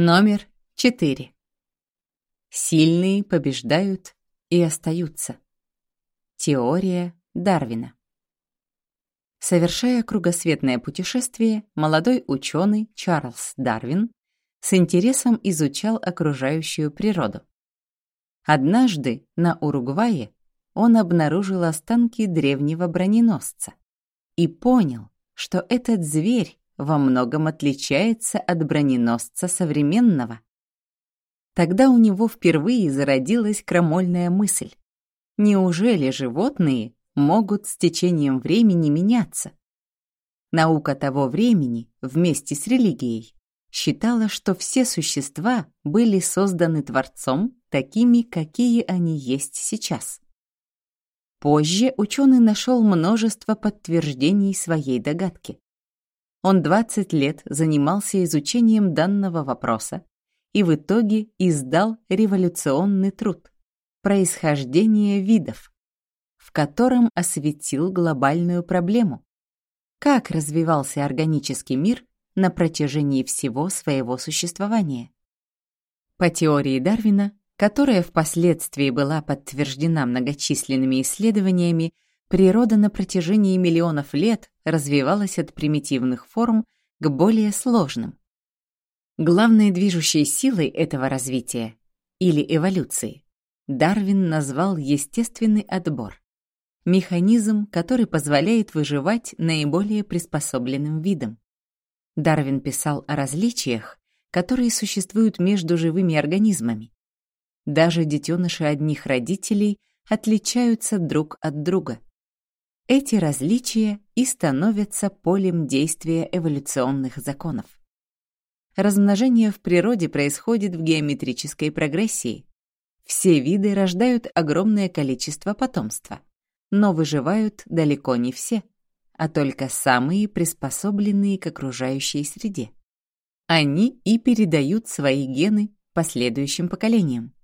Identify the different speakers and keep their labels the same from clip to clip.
Speaker 1: Номер 4. Сильные побеждают и остаются. Теория Дарвина. Совершая кругосветное путешествие, молодой ученый Чарльз Дарвин с интересом изучал окружающую природу. Однажды на Уругвае он обнаружил останки древнего броненосца и понял, что этот зверь во многом отличается от броненосца современного. Тогда у него впервые зародилась крамольная мысль. Неужели животные могут с течением времени меняться? Наука того времени, вместе с религией, считала, что все существа были созданы Творцом такими, какие они есть сейчас. Позже ученый нашел множество подтверждений своей догадки. Он 20 лет занимался изучением данного вопроса и в итоге издал революционный труд «Происхождение видов», в котором осветил глобальную проблему. Как развивался органический мир на протяжении всего своего существования? По теории Дарвина, которая впоследствии была подтверждена многочисленными исследованиями, Природа на протяжении миллионов лет развивалась от примитивных форм к более сложным. Главной движущей силой этого развития, или эволюции, Дарвин назвал естественный отбор. Механизм, который позволяет выживать наиболее приспособленным видам. Дарвин писал о различиях, которые существуют между живыми организмами. Даже детеныши одних родителей отличаются друг от друга. Эти различия и становятся полем действия эволюционных законов. Размножение в природе происходит в геометрической прогрессии. Все виды рождают огромное количество потомства, но выживают далеко не все, а только самые приспособленные к окружающей среде. Они и передают свои гены последующим поколениям.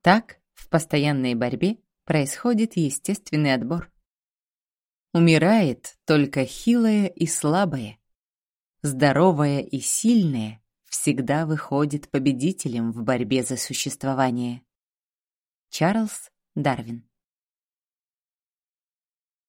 Speaker 1: Так, в постоянной борьбе происходит естественный отбор. Умирает только хилое и слабое. Здоровое и сильное всегда выходит победителем в борьбе за существование. Чарльз Дарвин